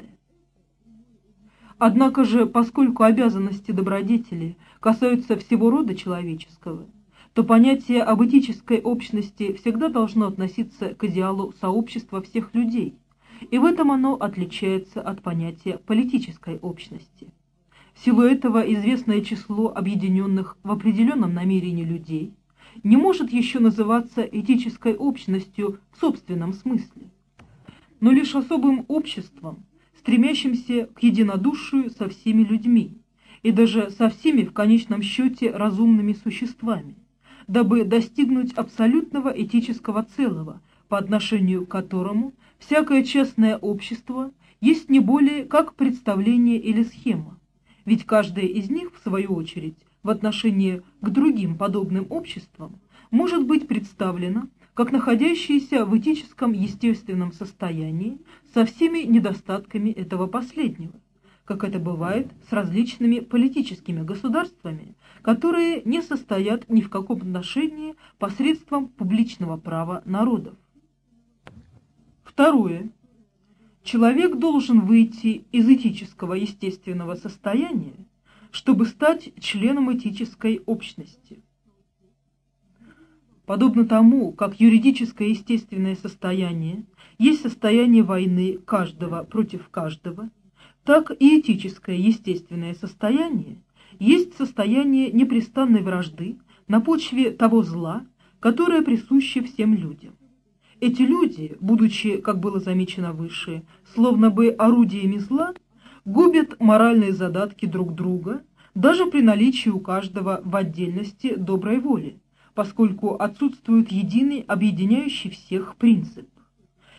S1: Однако же, поскольку обязанности добродетели касаются всего рода человеческого, то понятие об этической общности всегда должно относиться к идеалу сообщества всех людей, и в этом оно отличается от понятия политической общности. В силу этого известное число объединенных в определенном намерении людей не может еще называться этической общностью в собственном смысле, но лишь особым обществом, стремящимся к единодушию со всеми людьми и даже со всеми в конечном счете разумными существами, дабы достигнуть абсолютного этического целого, по отношению к которому всякое честное общество есть не более как представление или схема, ведь каждое из них, в свою очередь, в отношении к другим подобным обществам, может быть представлено как находящееся в этическом естественном состоянии со всеми недостатками этого последнего, как это бывает с различными политическими государствами, которые не состоят ни в каком отношении посредством публичного права народов. Второе. Человек должен выйти из этического естественного состояния, чтобы стать членом этической общности. Подобно тому, как юридическое естественное состояние есть состояние войны каждого против каждого, так и этическое естественное состояние есть состояние непрестанной вражды на почве того зла, которое присуще всем людям. Эти люди, будучи, как было замечено выше, словно бы орудиями зла, губят моральные задатки друг друга, даже при наличии у каждого в отдельности доброй воли, поскольку отсутствует единый объединяющий всех принцип.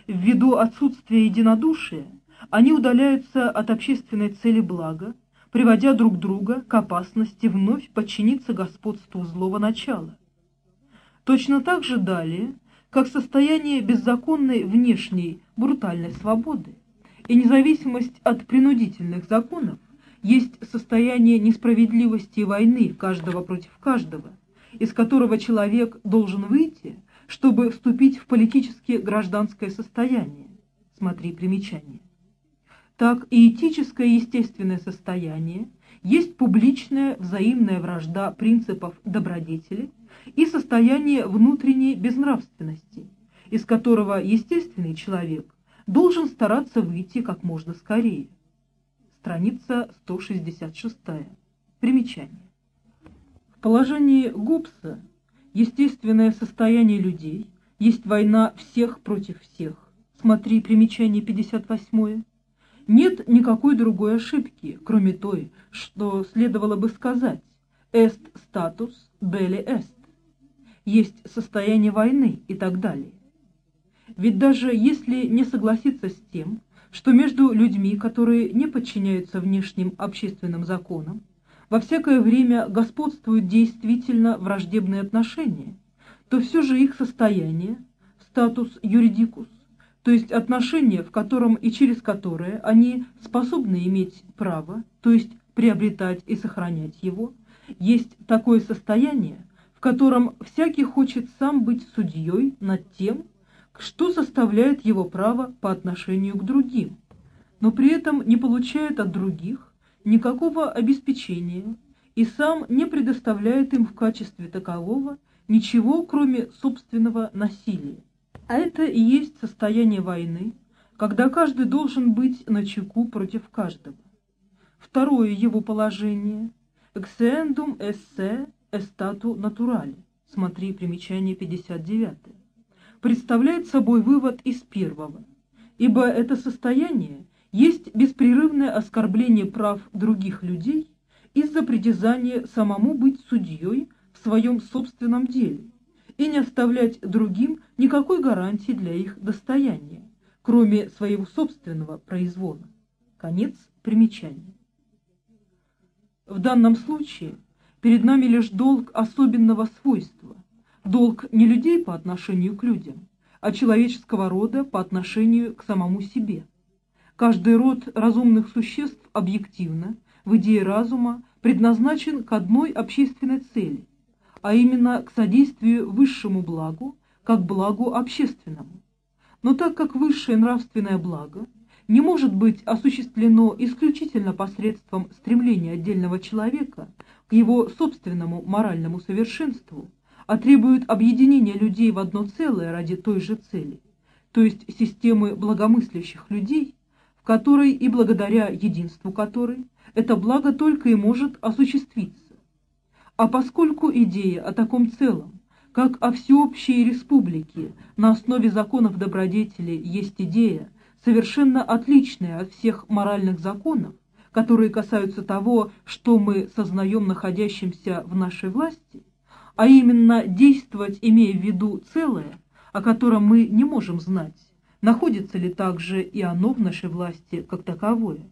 S1: Ввиду отсутствия единодушия они удаляются от общественной цели блага, приводя друг друга к опасности вновь подчиниться господству злого начала. Точно так же далее, как состояние беззаконной внешней брутальной свободы и независимость от принудительных законов есть состояние несправедливости и войны каждого против каждого – из которого человек должен выйти, чтобы вступить в политически гражданское состояние. Смотри примечание. Так и этическое естественное состояние есть публичная взаимная вражда принципов добродетели и состояние внутренней безнравственности, из которого естественный человек должен стараться выйти как можно скорее. Страница 166. Примечание положении Гоббса естественное состояние людей есть война всех против всех. Смотри примечание 58. Нет никакой другой ошибки, кроме той, что следовало бы сказать «est status belli est» есть состояние войны и так далее. Ведь даже если не согласиться с тем, что между людьми, которые не подчиняются внешним общественным законам, во всякое время господствуют действительно враждебные отношения, то все же их состояние, статус юридикус, то есть отношения, в котором и через которое они способны иметь право, то есть приобретать и сохранять его, есть такое состояние, в котором всякий хочет сам быть судьей над тем, что составляет его право по отношению к другим, но при этом не получает от других никакого обеспечения и сам не предоставляет им в качестве такового ничего, кроме собственного насилия. А это и есть состояние войны, когда каждый должен быть на чеку против каждого. Второе его положение – «Exendum esse estatu naturale» смотри примечание 59 представляет собой вывод из первого, ибо это состояние есть беспрерывное оскорбление прав других людей из-за притязания самому быть судьей в своем собственном деле и не оставлять другим никакой гарантии для их достояния, кроме своего собственного произвола. Конец примечания. В данном случае перед нами лишь долг особенного свойства, долг не людей по отношению к людям, а человеческого рода по отношению к самому себе. Каждый род разумных существ объективно, в идее разума, предназначен к одной общественной цели, а именно к содействию высшему благу, как благу общественному. Но так как высшее нравственное благо не может быть осуществлено исключительно посредством стремления отдельного человека к его собственному моральному совершенству, а требует объединения людей в одно целое ради той же цели, то есть системы благомыслящих людей, в которой и благодаря единству которой это благо только и может осуществиться. А поскольку идея о таком целом, как о всеобщей республике на основе законов добродетели есть идея, совершенно отличная от всех моральных законов, которые касаются того, что мы сознаем находящимся в нашей власти, а именно действовать, имея в виду целое, о котором мы не можем знать, находится ли также и оно в нашей власти как таковое,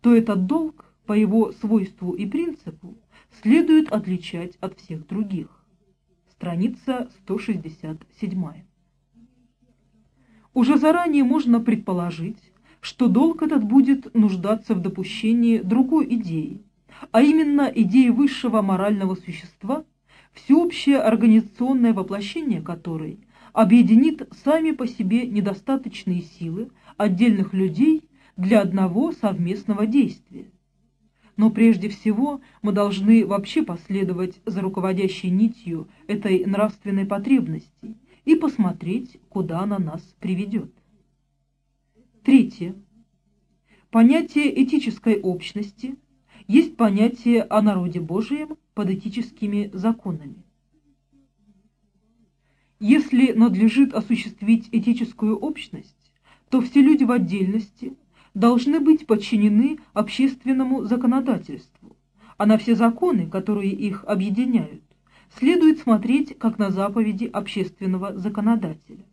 S1: то этот долг по его свойству и принципу следует отличать от всех других. Страница 167. Уже заранее можно предположить, что долг этот будет нуждаться в допущении другой идеи, а именно идеи высшего морального существа, всеобщее организационное воплощение которой объединит сами по себе недостаточные силы отдельных людей для одного совместного действия. Но прежде всего мы должны вообще последовать за руководящей нитью этой нравственной потребности – и посмотреть, куда она нас приведет. Третье. Понятие этической общности есть понятие о народе Божием под этическими законами. Если надлежит осуществить этическую общность, то все люди в отдельности должны быть подчинены общественному законодательству, а на все законы, которые их объединяют, следует смотреть как на заповеди общественного законодателя.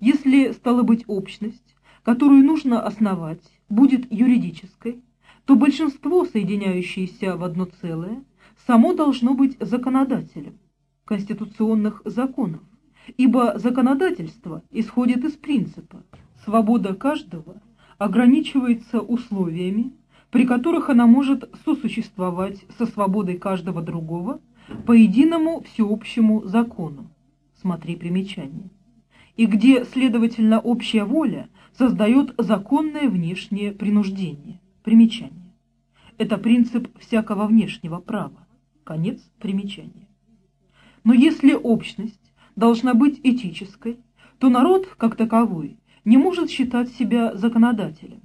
S1: Если, стала быть, общность, которую нужно основать, будет юридической, то большинство, соединяющееся в одно целое, само должно быть законодателем конституционных законов, ибо законодательство исходит из принципа «свобода каждого ограничивается условиями, при которых она может сосуществовать со свободой каждого другого по единому всеобщему закону. Смотри примечание. И где, следовательно, общая воля создает законное внешнее принуждение. Примечание. Это принцип всякого внешнего права. Конец примечания. Но если общность должна быть этической, то народ, как таковой, не может считать себя законодателем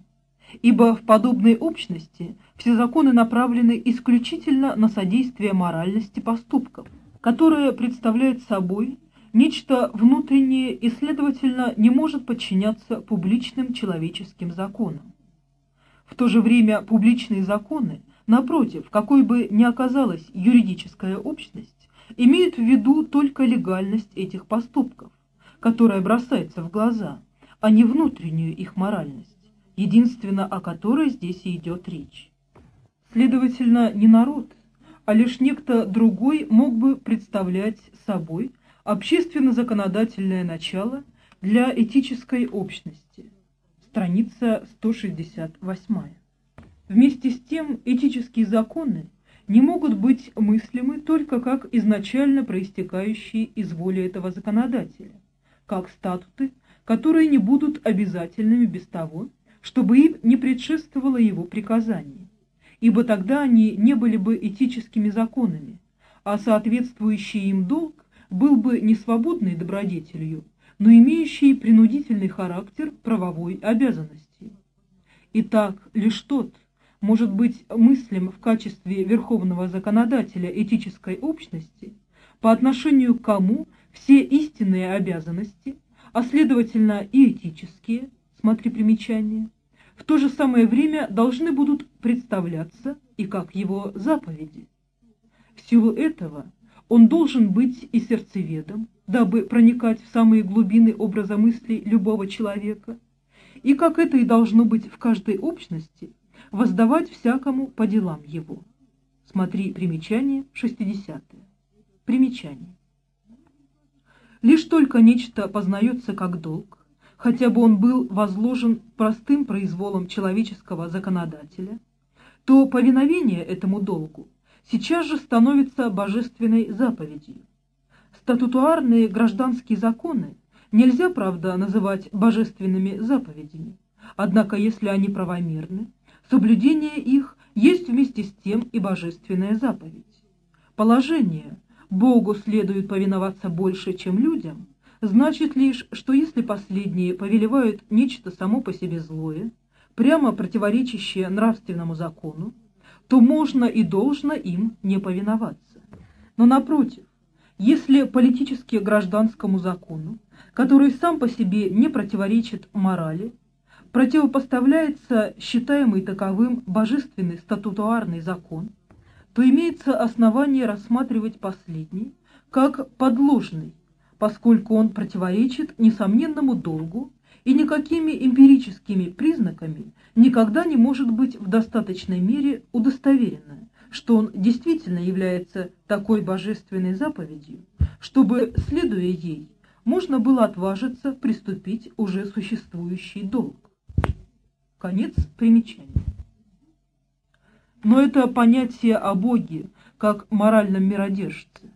S1: ибо в подобной общности все законы направлены исключительно на содействие моральности поступков, которая представляет собой нечто внутреннее и, следовательно, не может подчиняться публичным человеческим законам. В то же время публичные законы, напротив, какой бы ни оказалась юридическая общность, имеют в виду только легальность этих поступков, которая бросается в глаза, а не внутреннюю их моральность единственно о которой здесь и идет речь. Следовательно, не народ, а лишь некто другой мог бы представлять собой общественно-законодательное начало для этической общности. Страница 168. Вместе с тем этические законы не могут быть мыслимы только как изначально проистекающие из воли этого законодателя, как статуты, которые не будут обязательными без того, чтобы им не предшествовало его приказание, ибо тогда они не были бы этическими законами, а соответствующий им долг был бы не свободной добродетелью, но имеющий принудительный характер правовой обязанности. Итак, лишь тот может быть мыслим в качестве верховного законодателя этической общности, по отношению к кому все истинные обязанности, а следовательно и этические – смотри примечание, в то же самое время должны будут представляться и как его заповеди. В силу этого он должен быть и сердцеведом, дабы проникать в самые глубины образа мыслей любого человека, и, как это и должно быть в каждой общности, воздавать всякому по делам его. Смотри примечание 60. Примечание. Лишь только нечто познается как долг, хотя бы он был возложен простым произволом человеческого законодателя, то повиновение этому долгу сейчас же становится божественной заповедью. Статутуарные гражданские законы нельзя, правда, называть божественными заповедями, однако если они правомерны, соблюдение их есть вместе с тем и божественная заповедь. Положение «Богу следует повиноваться больше, чем людям» значит лишь, что если последние повелевают нечто само по себе злое, прямо противоречащее нравственному закону, то можно и должно им не повиноваться. Но напротив, если политически гражданскому закону, который сам по себе не противоречит морали, противопоставляется считаемый таковым божественный статутуарный закон, то имеется основание рассматривать последний как подложный, поскольку он противоречит несомненному долгу и никакими эмпирическими признаками никогда не может быть в достаточной мере удостоверено, что он действительно является такой божественной заповедью, чтобы, следуя ей, можно было отважиться приступить уже существующий долг. Конец примечания. Но это понятие о Боге как моральном миродержце.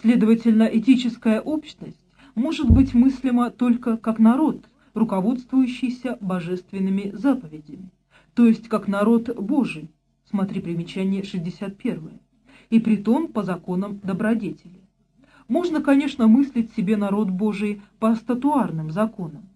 S1: Следовательно, этическая общность может быть мыслима только как народ, руководствующийся божественными заповедями, то есть как народ Божий, смотри примечание 61, и притом по законам добродетели. Можно, конечно, мыслить себе народ Божий по статуарным законам,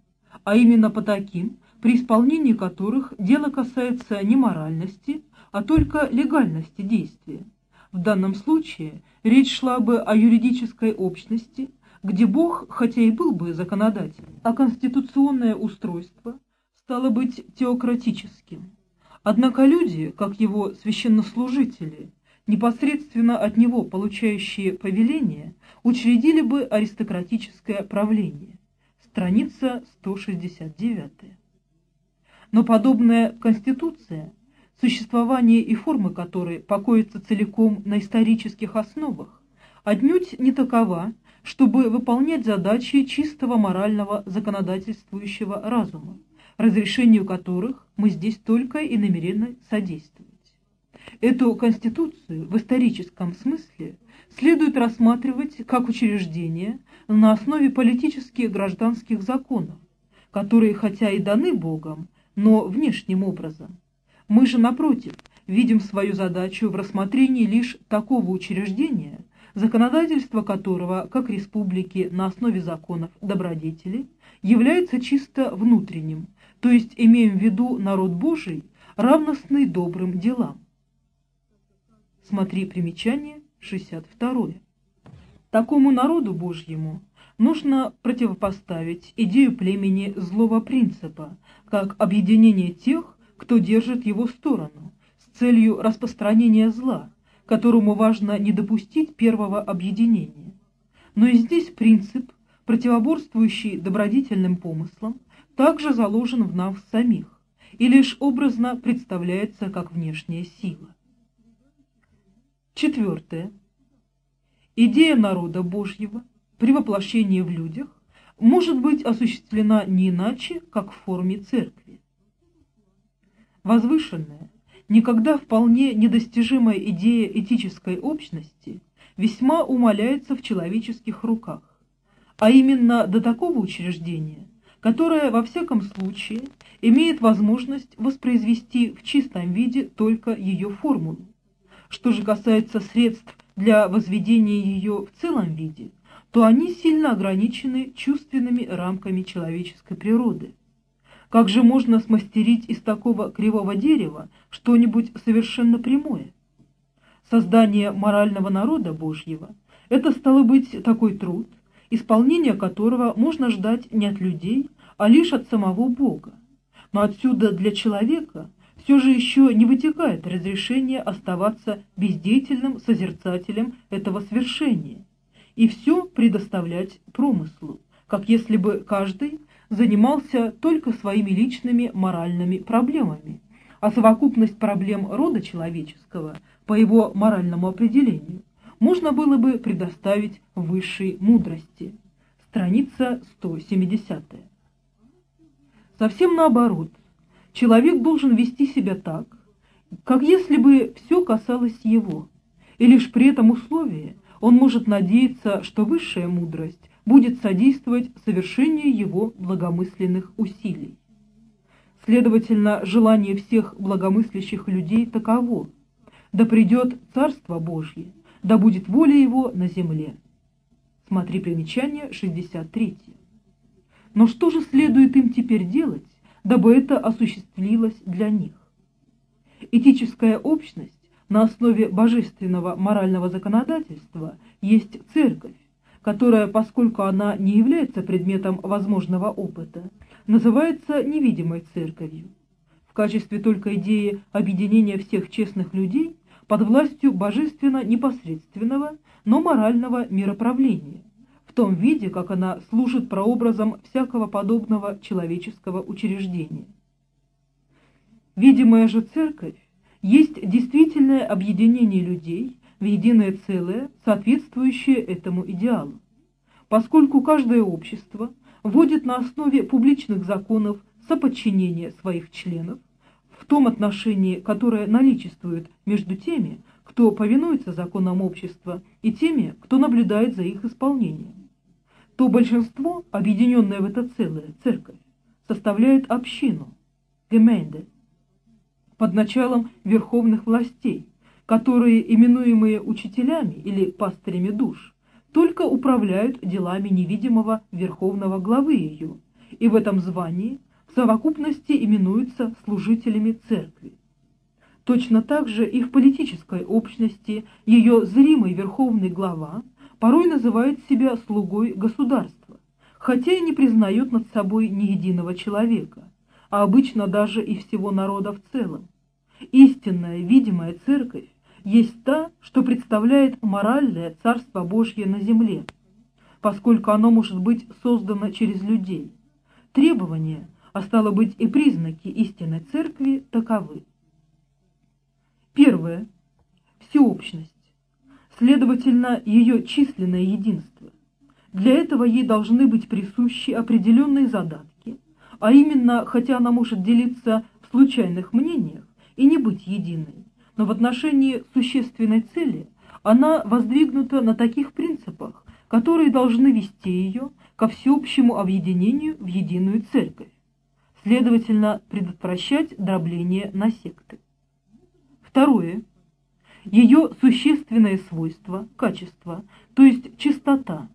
S1: а именно по таким, при исполнении которых дело касается не моральности, а только легальности действия. В данном случае речь шла бы о юридической общности, где Бог, хотя и был бы законодателем, а конституционное устройство стало быть теократическим. Однако люди, как его священнослужители, непосредственно от него получающие повеления, учредили бы аристократическое правление. Страница 169. Но подобная конституция, существование и формы которой покоятся целиком на исторических основах, отнюдь не такова, чтобы выполнять задачи чистого морального законодательствующего разума, разрешению которых мы здесь только и намерены содействовать. Эту Конституцию в историческом смысле следует рассматривать как учреждение на основе политических гражданских законов, которые хотя и даны Богом, но внешним образом. Мы же, напротив, видим свою задачу в рассмотрении лишь такого учреждения, законодательство которого, как республики на основе законов добродетели, является чисто внутренним, то есть имеем в виду народ Божий, равностный добрым делам. Смотри примечание 62. Такому народу Божьему нужно противопоставить идею племени злого принципа, как объединение тех, кто держит его сторону, с целью распространения зла, которому важно не допустить первого объединения. Но и здесь принцип, противоборствующий добродетельным помыслам, также заложен в нас самих и лишь образно представляется как внешняя сила. Четвертое. Идея народа Божьего при воплощении в людях может быть осуществлена не иначе, как в форме церкви. Возвышенная, никогда вполне недостижимая идея этической общности весьма умаляется в человеческих руках, а именно до такого учреждения, которое во всяком случае имеет возможность воспроизвести в чистом виде только ее формулу что же касается средств для возведения ее в целом виде, то они сильно ограничены чувственными рамками человеческой природы. Как же можно смастерить из такого кривого дерева что-нибудь совершенно прямое? Создание морального народа Божьего – это стало быть такой труд, исполнение которого можно ждать не от людей, а лишь от самого Бога. Но отсюда для человека все же еще не вытекает разрешение оставаться бездеятельным созерцателем этого свершения и все предоставлять промыслу, как если бы каждый занимался только своими личными моральными проблемами, а совокупность проблем рода человеческого по его моральному определению можно было бы предоставить высшей мудрости. Страница 170. Совсем наоборот, человек должен вести себя так, как если бы все касалось его, и лишь при этом условии он может надеяться, что высшая мудрость будет содействовать совершению его благомысленных усилий. Следовательно, желание всех благомыслящих людей таково. Да придет Царство Божье, да будет воля Его на земле. Смотри примечание 63. Но что же следует им теперь делать, дабы это осуществилось для них? Этическая общность на основе божественного морального законодательства есть церковь, которая, поскольку она не является предметом возможного опыта, называется невидимой церковью. В качестве только идеи объединения всех честных людей под властью божественно непосредственного, но морального мироправления, в том виде, как она служит прообразом всякого подобного человеческого учреждения. Видимая же церковь есть действительное объединение людей в единое целое, соответствующее этому идеалу. Поскольку каждое общество вводит на основе публичных законов соподчинение своих членов, в том отношении, которое наличествует между теми, кто повинуется законам общества, и теми, кто наблюдает за их исполнением, то большинство, объединенное в это целое, церковь, составляет общину, геменде, под началом верховных властей, которые, именуемые учителями или пастырями душ, только управляют делами невидимого верховного главы ее, и в этом звании в совокупности именуются служителями церкви. Точно так же и в политической общности ее зримый верховный глава порой называет себя слугой государства, хотя и не признает над собой ни единого человека – а обычно даже и всего народа в целом. Истинная видимая церковь есть та, что представляет моральное Царство Божье на земле, поскольку оно может быть создано через людей. Требования, а стало быть и признаки истинной церкви, таковы. Первое. Всеобщность. Следовательно, ее численное единство. Для этого ей должны быть присущи определенные задатки, а именно, хотя она может делиться в случайных мнениях и не быть единой, но в отношении существенной цели она воздвигнута на таких принципах, которые должны вести ее ко всеобщему объединению в единую церковь, следовательно, предотвращать дробление на секты. Второе. Ее существенное свойство, качество, то есть чистота,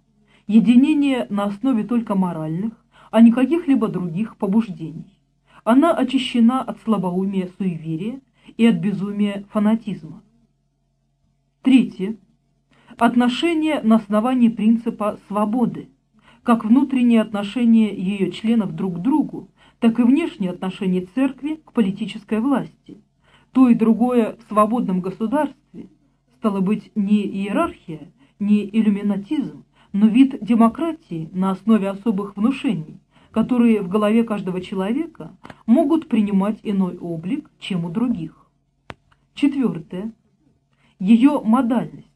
S1: единение на основе только моральных, а не каких-либо других побуждений. Она очищена от слабоумия суеверия и от безумия фанатизма. Третье. Отношения на основании принципа свободы, как внутренние отношения ее членов друг к другу, так и внешние отношения церкви к политической власти. То и другое в свободном государстве, стало быть, не иерархия, не иллюминатизм, но вид демократии на основе особых внушений, которые в голове каждого человека могут принимать иной облик, чем у других. Четвертое. Ее модальность,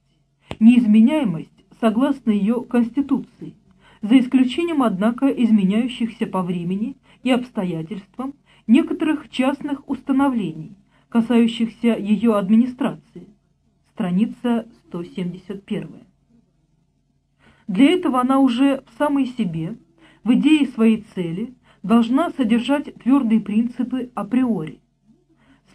S1: неизменяемость согласно ее Конституции, за исключением, однако, изменяющихся по времени и обстоятельствам некоторых частных установлений, касающихся ее администрации. Страница 171. Для этого она уже в самой себе, в идее своей цели, должна содержать твердые принципы априори.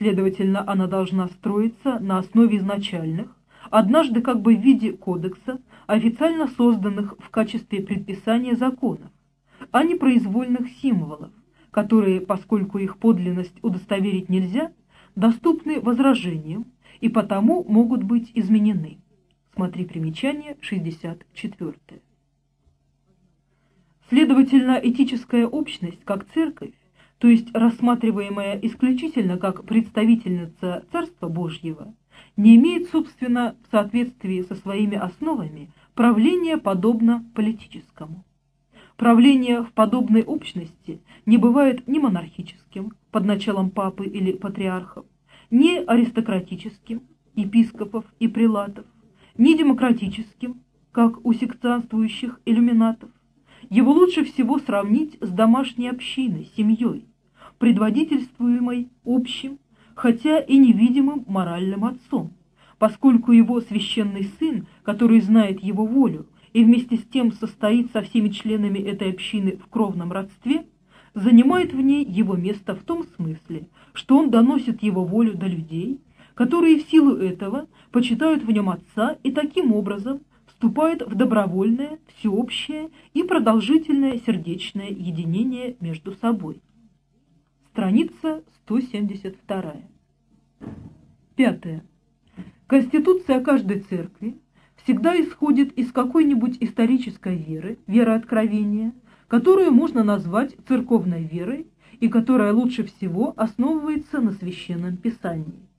S1: Следовательно, она должна строиться на основе изначальных, однажды как бы в виде кодекса, официально созданных в качестве предписания законов, а не произвольных символов, которые, поскольку их подлинность удостоверить нельзя, доступны возражениям и потому могут быть изменены. Смотри примечание 64. Следовательно, этическая общность, как церковь, то есть рассматриваемая исключительно как представительница Царства Божьего, не имеет, собственно, в соответствии со своими основами правления подобно политическому. Правление в подобной общности не бывает ни монархическим, под началом папы или патриархов, ни аристократическим, епископов и прилатов, ни демократическим, как у сектантствующих иллюминатов. Его лучше всего сравнить с домашней общиной, семьей, предводительствуемой общим, хотя и невидимым моральным отцом, поскольку его священный сын, который знает его волю и вместе с тем состоит со всеми членами этой общины в кровном родстве, занимает в ней его место в том смысле, что он доносит его волю до людей, которые в силу этого почитают в нем отца и таким образом вступают в добровольное, всеобщее и продолжительное сердечное единение между собой. Страница 172. Пятое. Конституция каждой церкви всегда исходит из какой-нибудь исторической веры, верооткровения, которую можно назвать церковной верой и которая лучше всего основывается на священном писании.